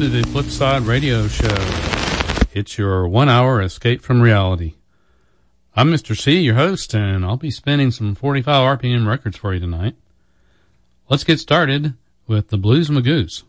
to the Flipside Radio Show. It's your one hour escape from reality. I'm Mr. C, your host, and I'll be spinning some 45 RPM records for you tonight. Let's get started with the Blues Magoos.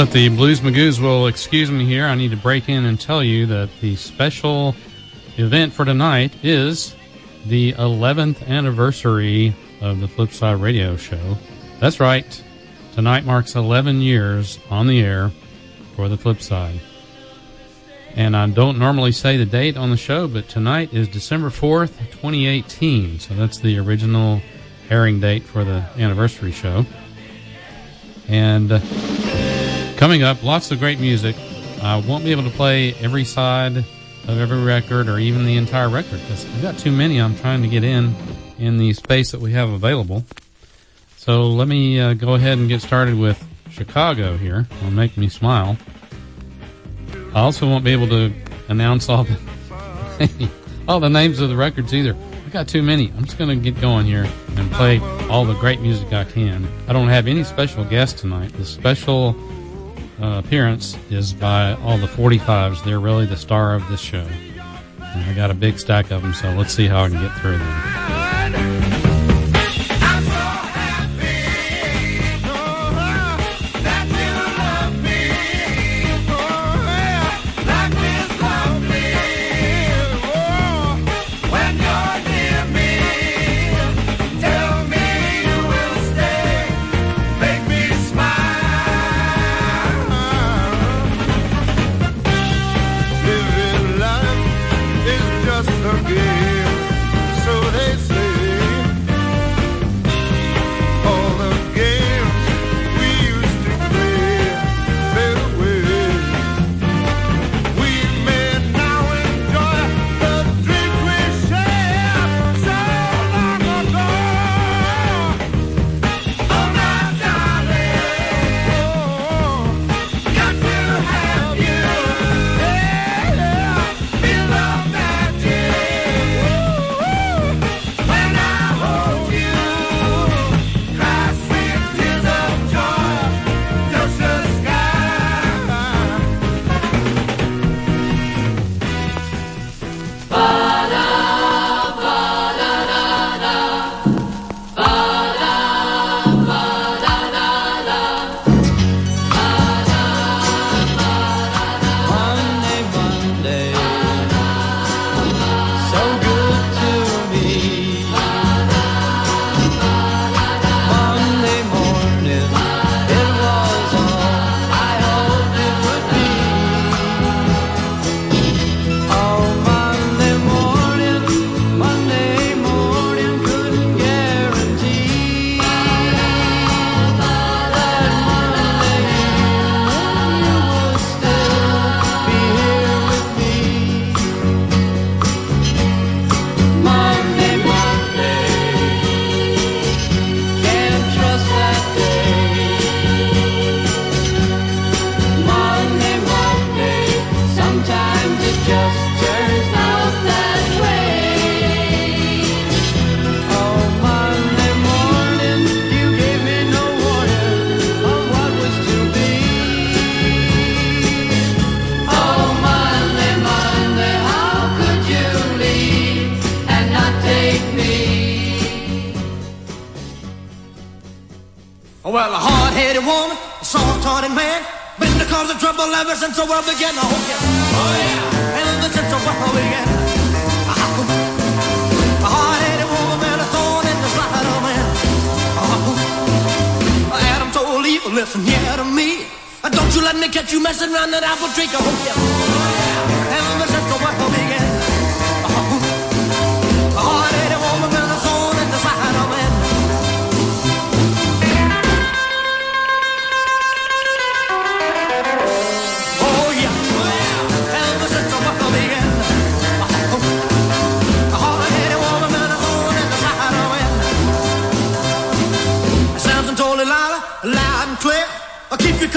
If the Blues Magoos will excuse me here, I need to break in and tell you that the special event for tonight is the 11th anniversary of the Flipside Radio Show. That's right. Tonight marks 11 years on the air for the Flipside. And I don't normally say the date on the show, but tonight is December 4th, 2018. So that's the original airing date for the anniversary show. And uh, Coming up, lots of great music. I won't be able to play every side of every record or even the entire record because I've got too many I'm trying to get in in the space that we have available. So let me uh, go ahead and get started with Chicago here. It'll make me smile. I also won't be able to announce all the all the names of the records either. I've got too many. I'm just going to get going here and play all the great music I can. I don't have any special guests tonight. The special uh, appearance is by all the 45s. They're really the star of this show. And I got a big stack of them, so let's see how I can get through them. a woman, a soft-hearted man. Been the cause of trouble ever since the world began. Oh yeah, oh yeah, ever since the world began. Oh, a hard-headed woman and a thorn in the side of man. Oh, Adam told Eve, listen here yeah, to me. Don't you let me catch you messing around that apple tree. Oh yeah.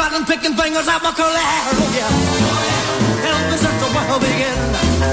cotton picking fingers at my collar. Yeah. Help the central world begin.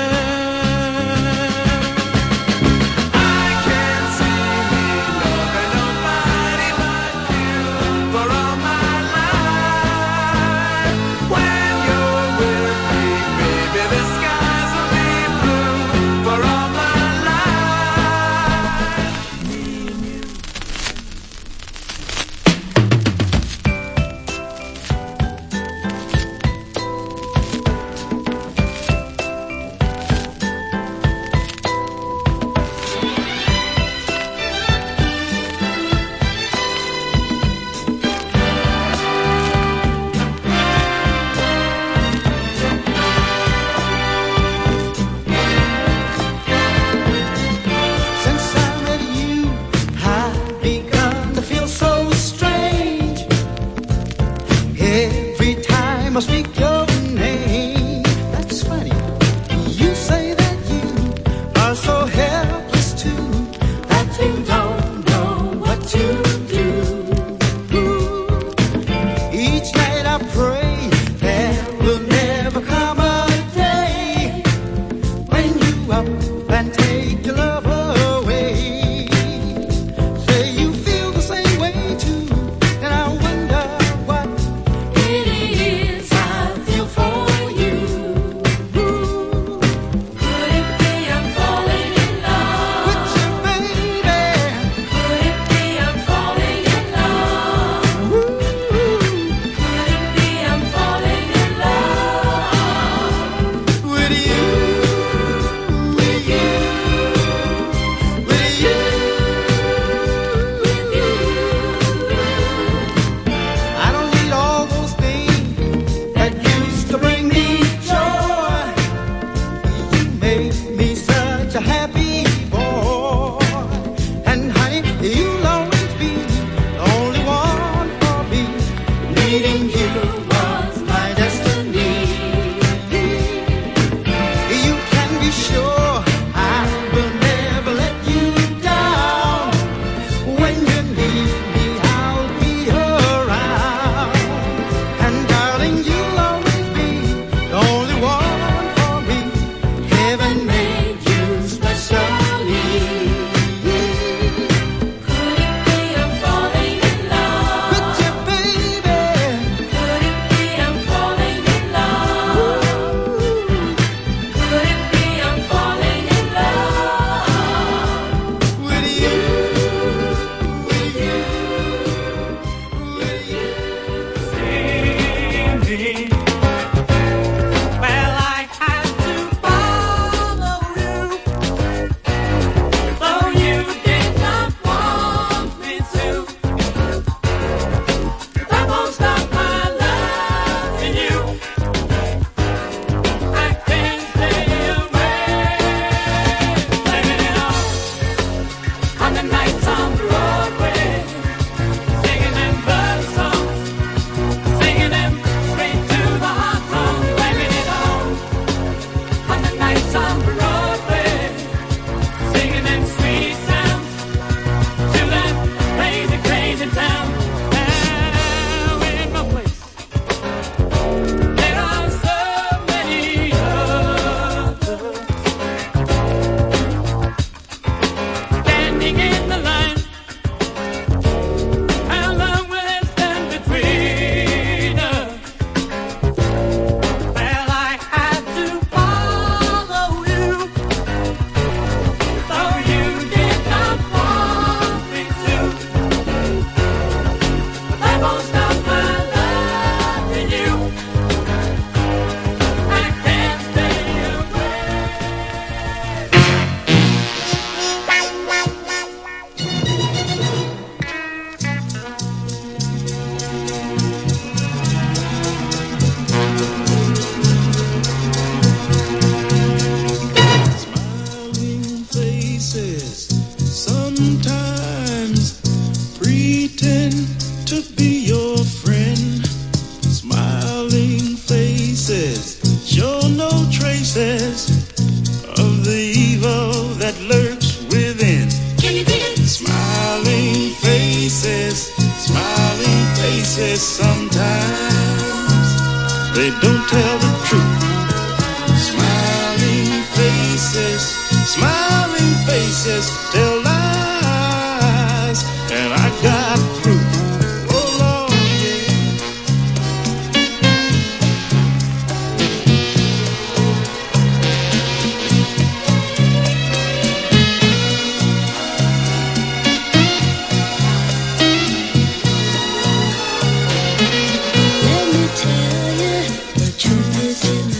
Is in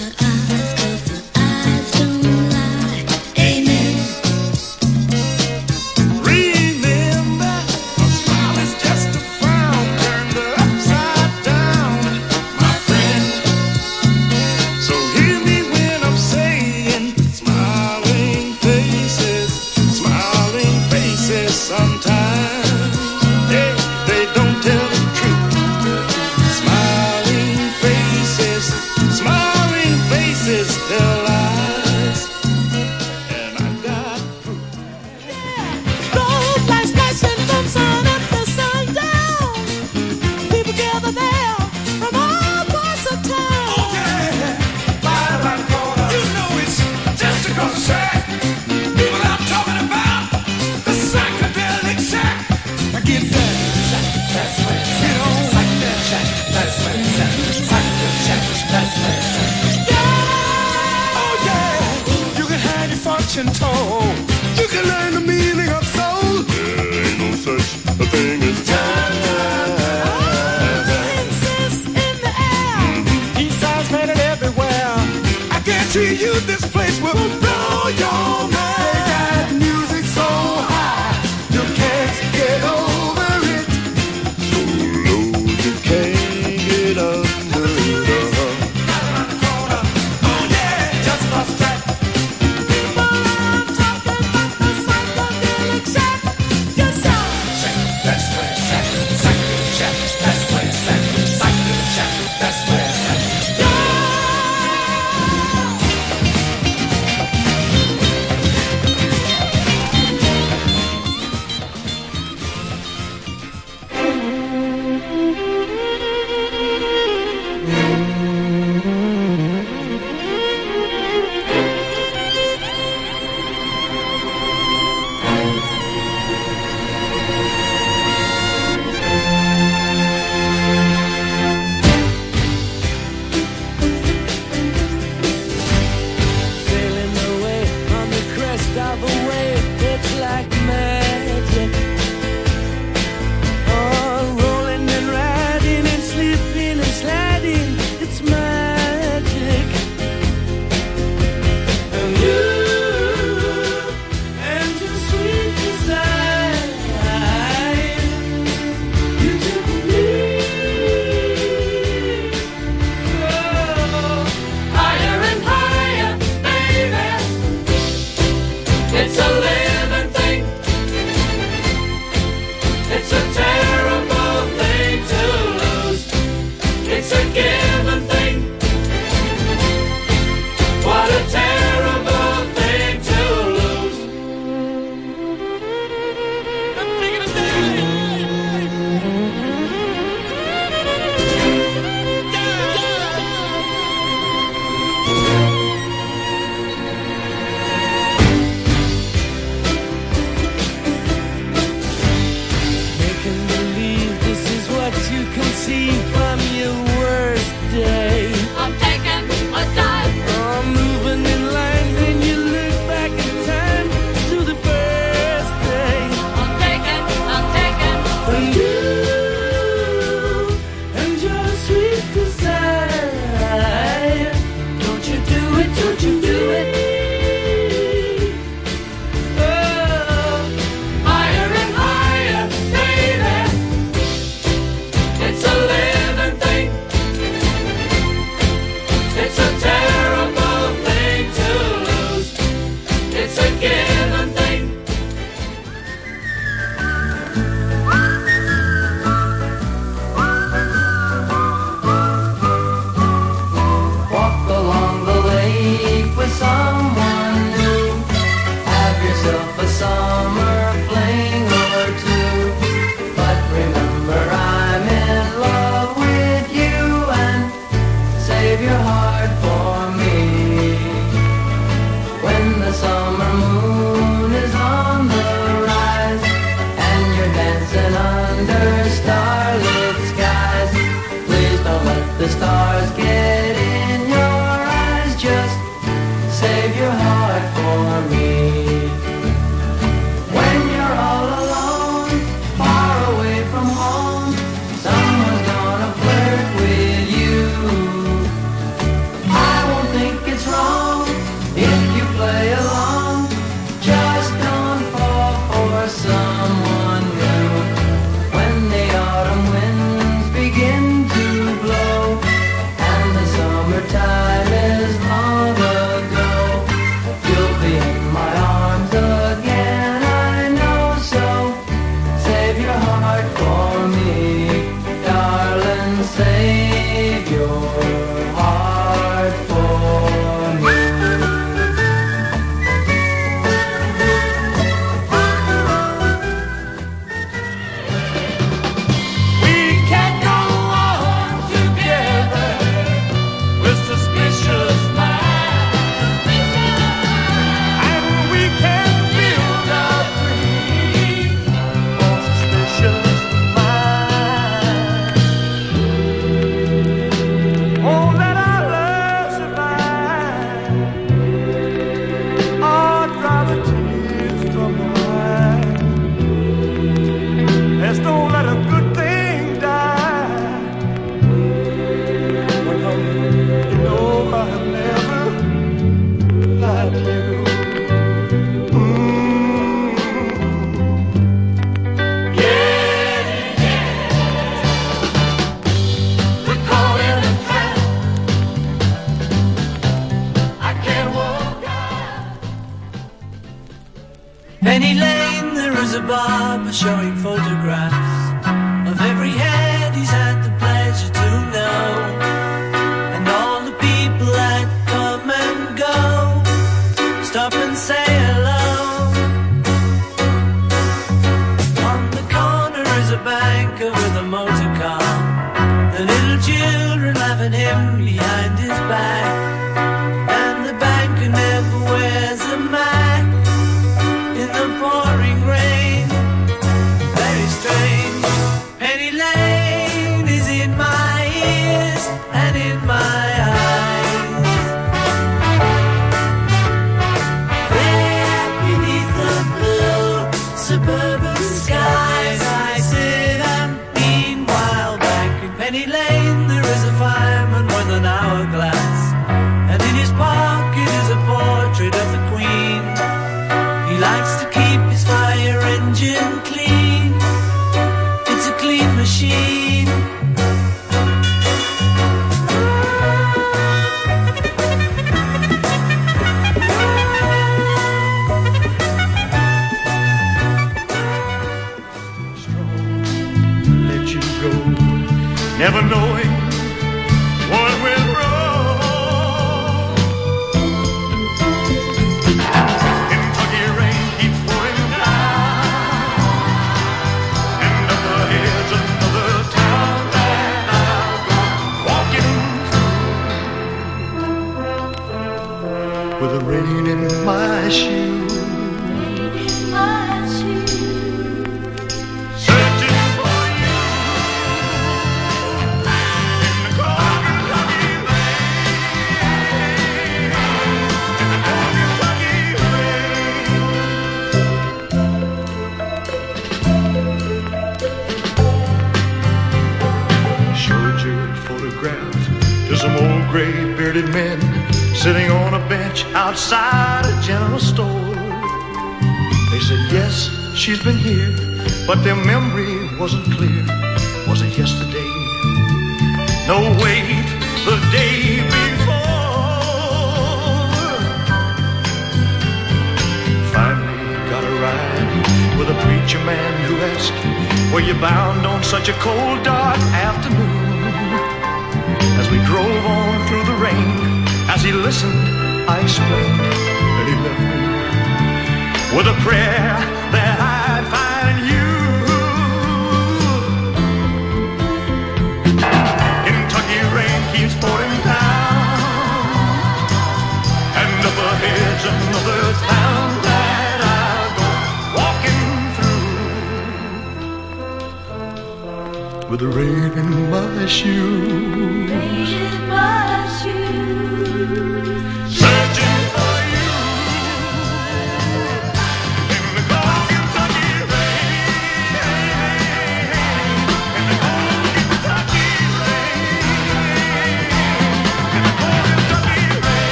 blood raining my shoes.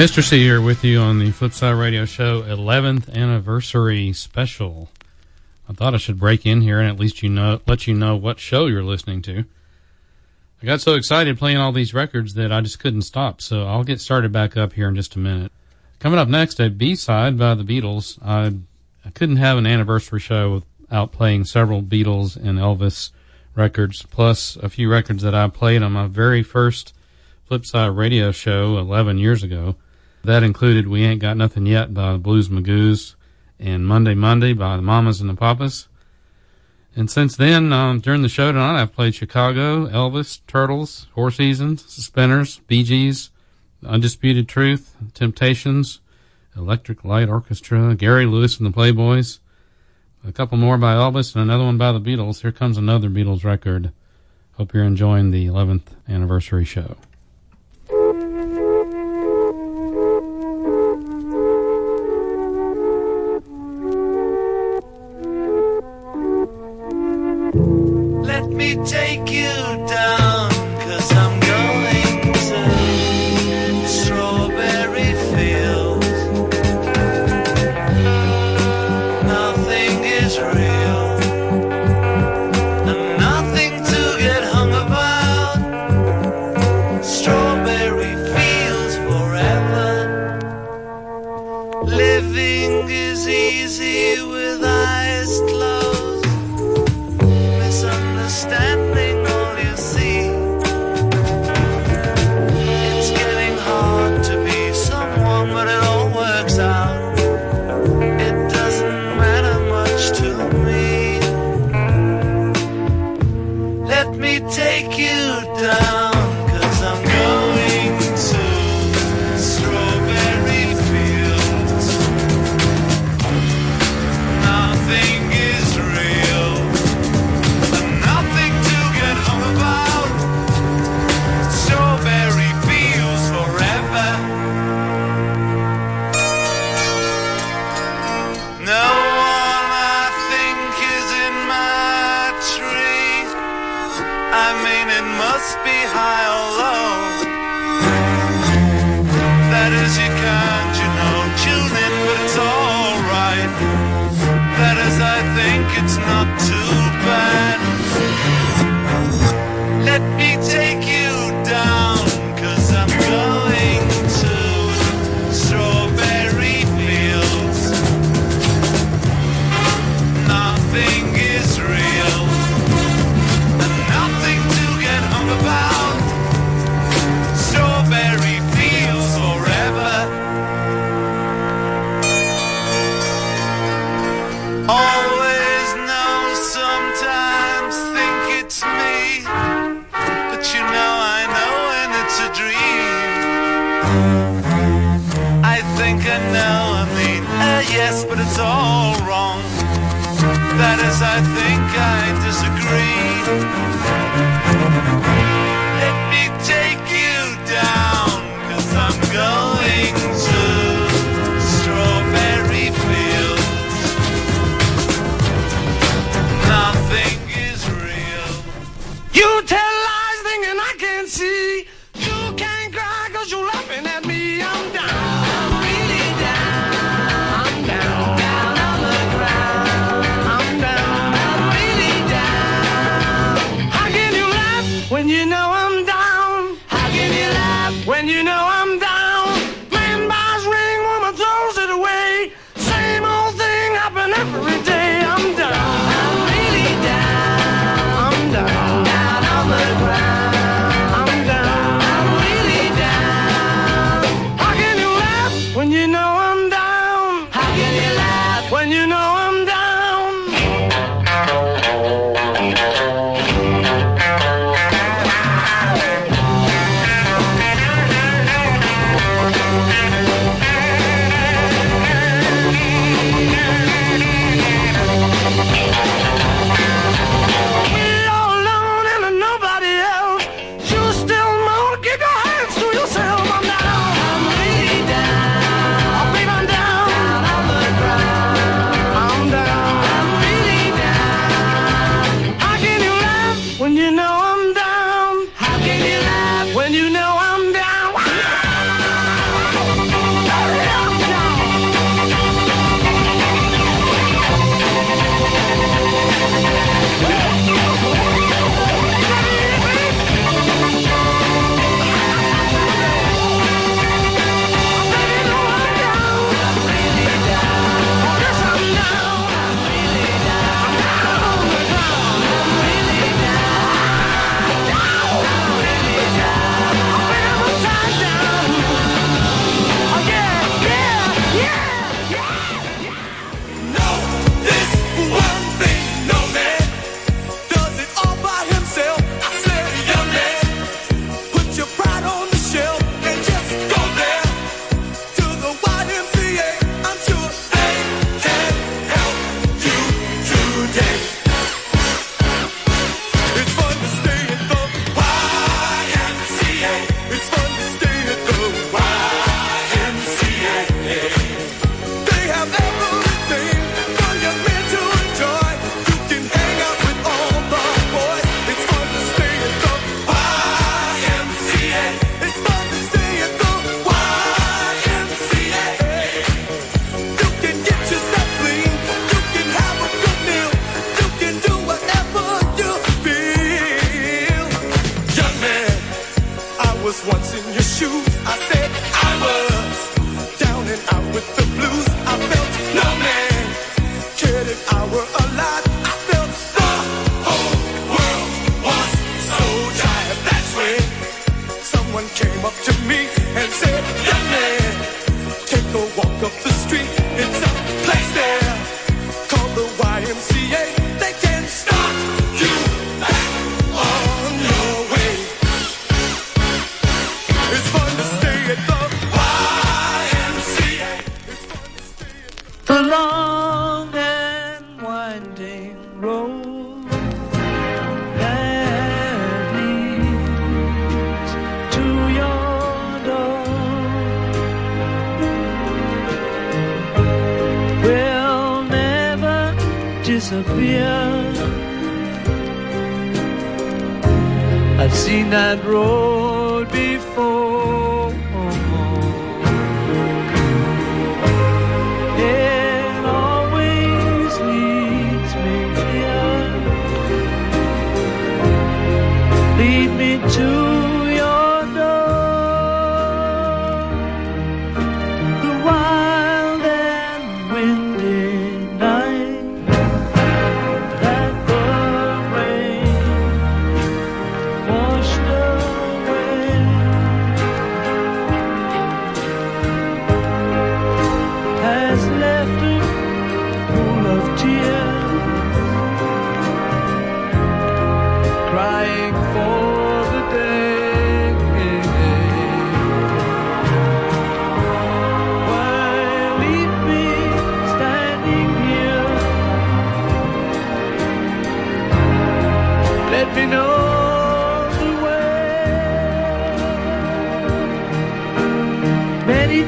Mr. C here with you on the Flipside Radio Show 11th anniversary special. I thought I should break in here and at least you know let you know what show you're listening to. I got so excited playing all these records that I just couldn't stop, so I'll get started back up here in just a minute. Coming up next, a B-side by the Beatles. I, I couldn't have an anniversary show without playing several Beatles and Elvis records, plus a few records that I played on my very first Flipside radio show 11 years ago. That included We Ain't Got Nothing Yet by the Blues Magoos and Monday Monday by the Mamas and the Papas. And since then, um, during the show tonight, I've played Chicago, Elvis, Turtles, Four Seasons, Spinners, Bee Gees, Undisputed Truth, Temptations, Electric Light Orchestra, Gary Lewis and the Playboys, a couple more by Elvis, and another one by the Beatles. Here comes another Beatles record. Hope you're enjoying the 11th anniversary show.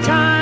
time.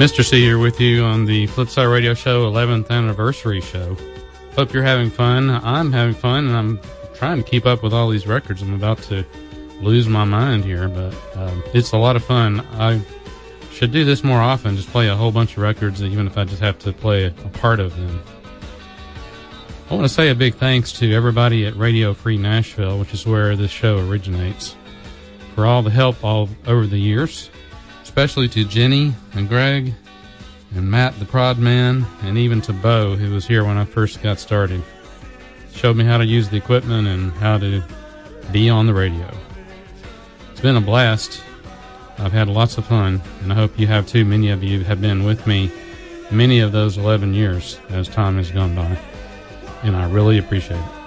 Mr. C here with you on the Flipside Radio Show 11th anniversary show. Hope you're having fun. I'm having fun, and I'm trying to keep up with all these records. I'm about to lose my mind here, but um, it's a lot of fun. I should do this more often. Just play a whole bunch of records, even if I just have to play a, part of them. I want to say a big thanks to everybody at Radio Free Nashville, which is where this show originates, for all the help all over the years especially to Jenny and Greg and Matt the prod man and even to Bo who was here when I first got started. Showed me how to use the equipment and how to be on the radio. It's been a blast. I've had lots of fun and I hope you have too. Many of you have been with me many of those 11 years as time has gone by and I really appreciate it.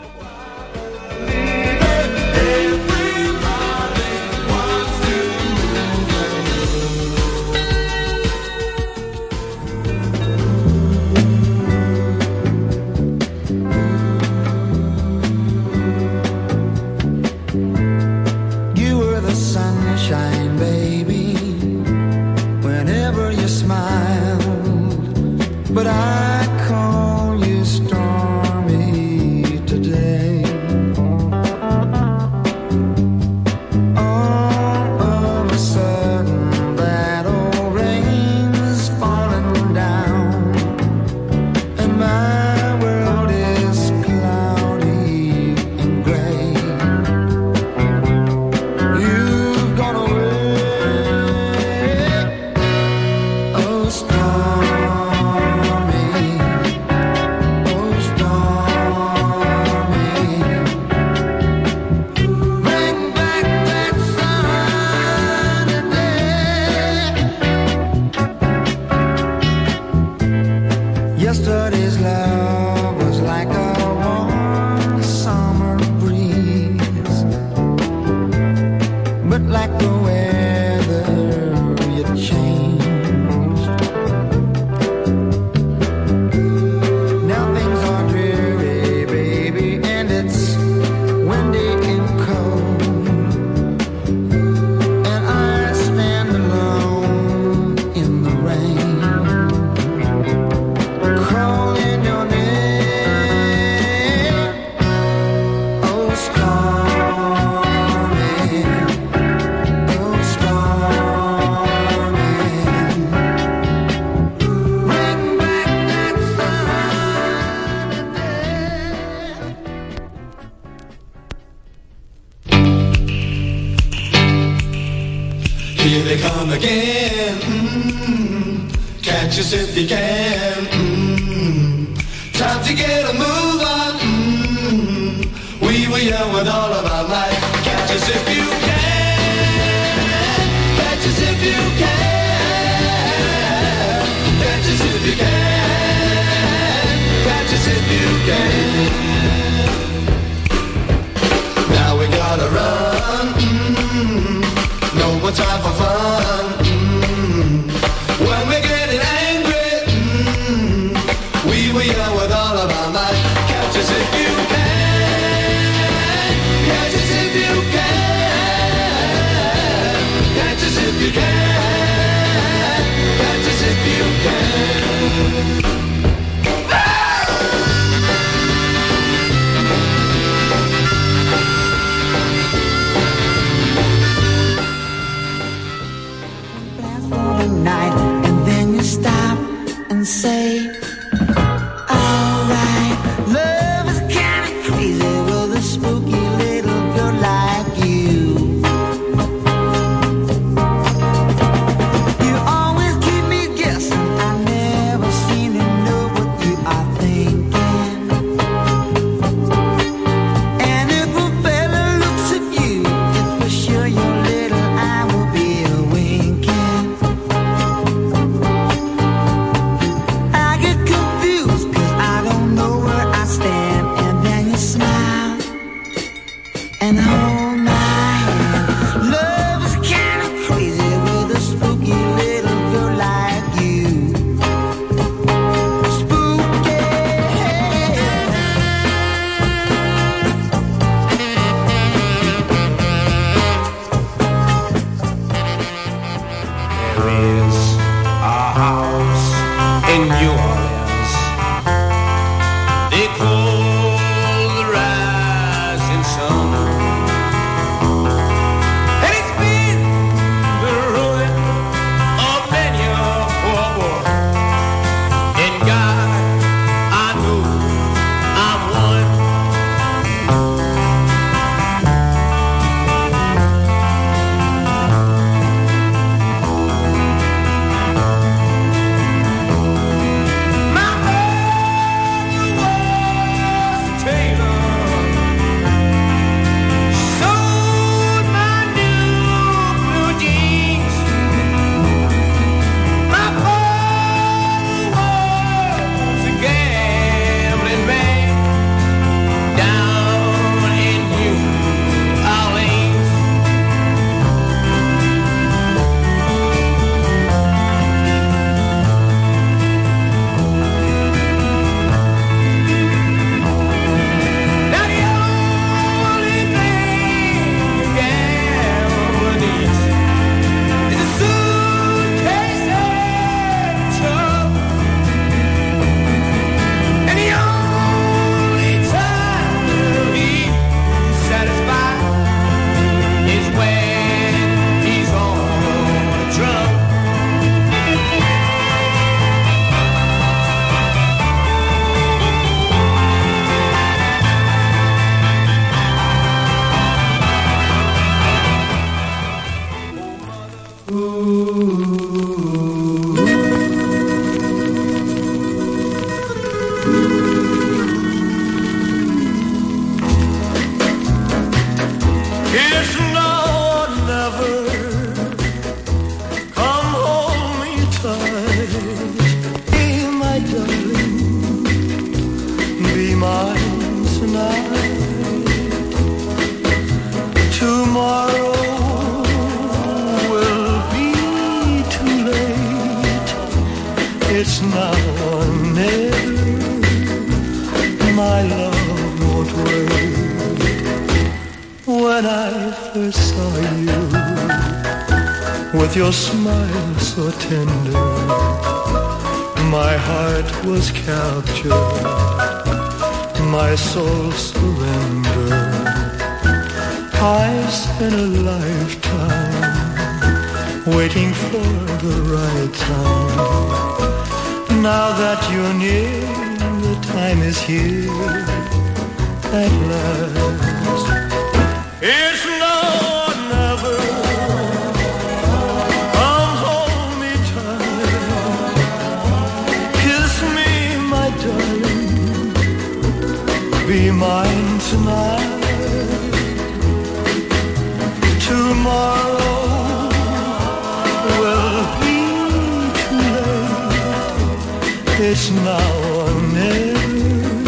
morning,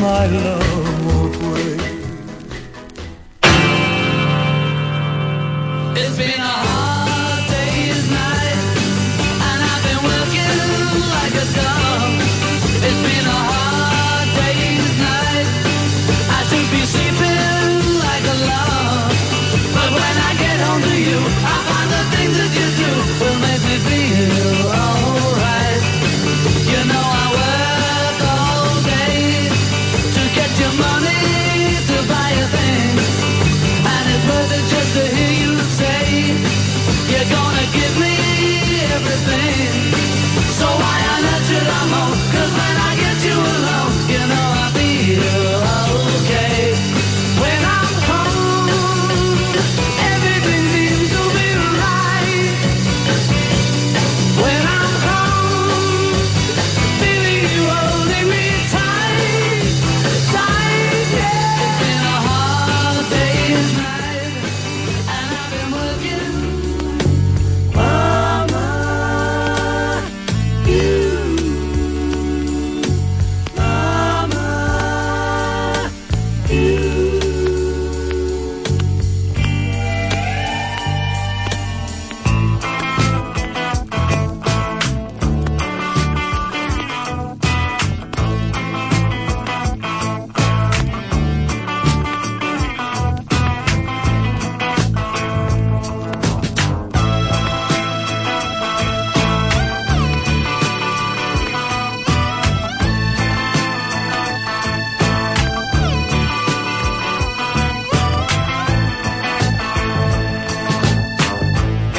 my love.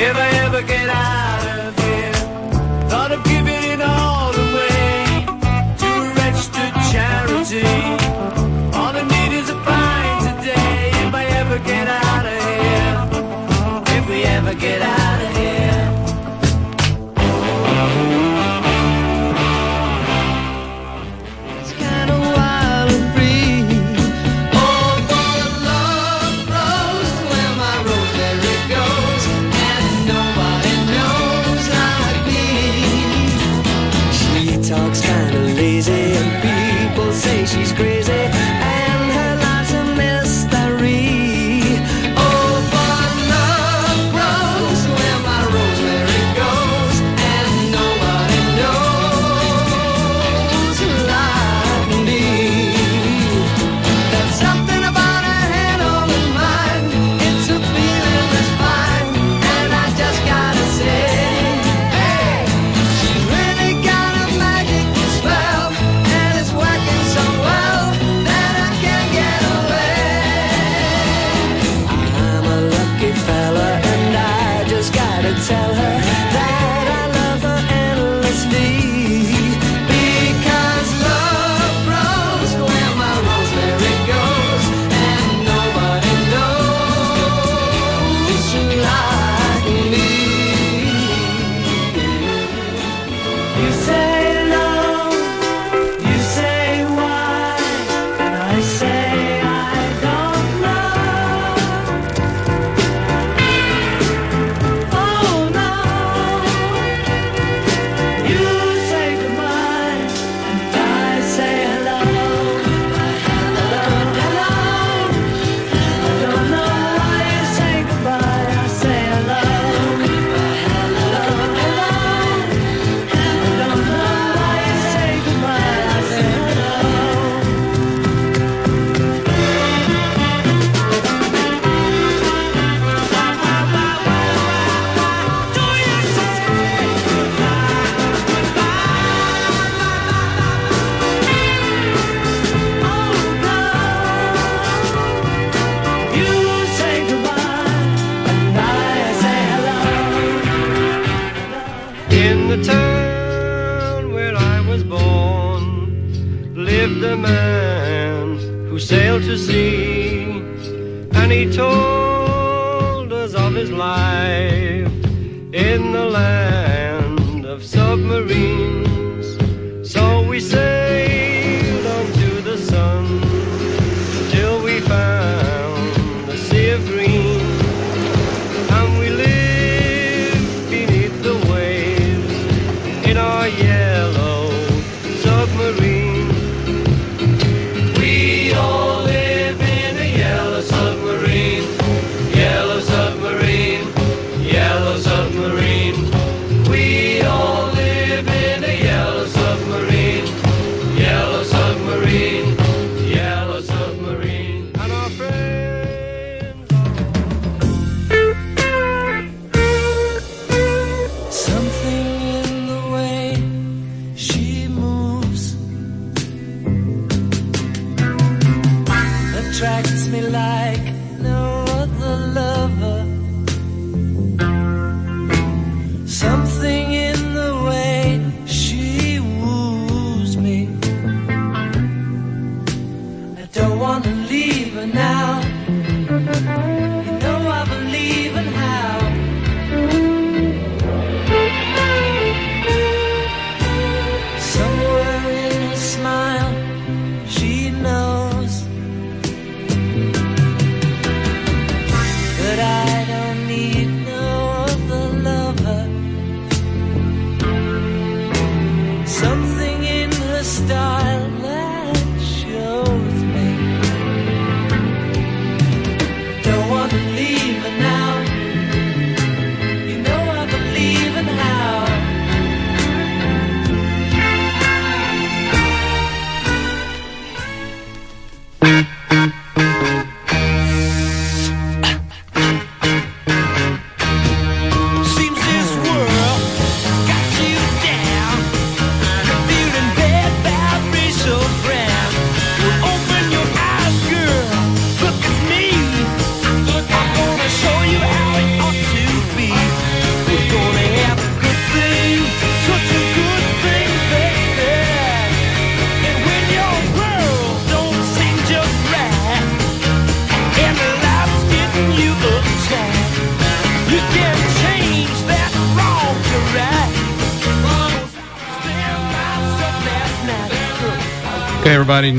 If I ever get out of here, thought of giving.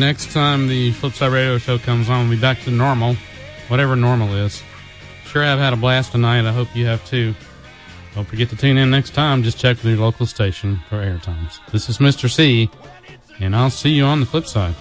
next time the Flipside Radio Show comes on, we'll be back to normal, whatever normal is. Sure, I've had a blast tonight. I hope you have too. Don't forget to tune in next time. Just check with your local station for air times. This is Mr. C, and I'll see you on the flip side.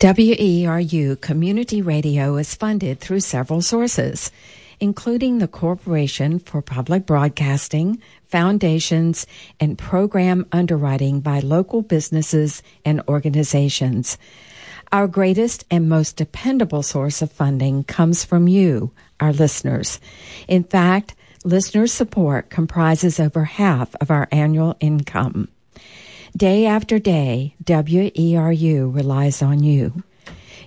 WERU Community Radio is funded through several sources, including the Corporation for Public Broadcasting, foundations, and program underwriting by local businesses and organizations. Our greatest and most dependable source of funding comes from you, our listeners. In fact, listener support comprises over half of our annual income. Day after day, WERU relies on you.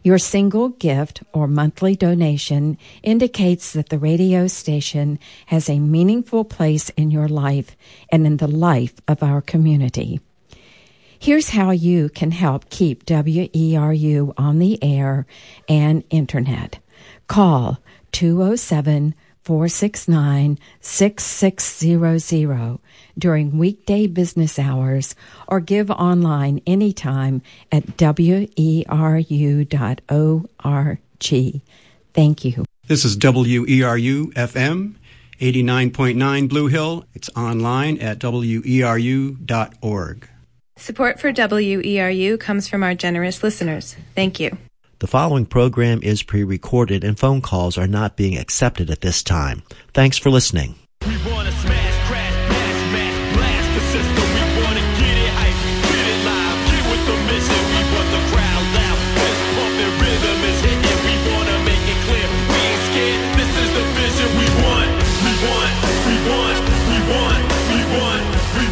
Your single gift or monthly donation indicates that the radio station has a meaningful place in your life and in the life of our community. Here's how you can help keep WERU on the air and internet. Call 207 469 6600 during weekday business hours or give online anytime at weru.org. Thank you. This is WERU FM 89.9 Blue Hill. It's online at E weru.org. Support for WERU comes from our generous listeners. Thank you. The following program is pre-recorded and phone calls are not being accepted at this time. Thanks for listening.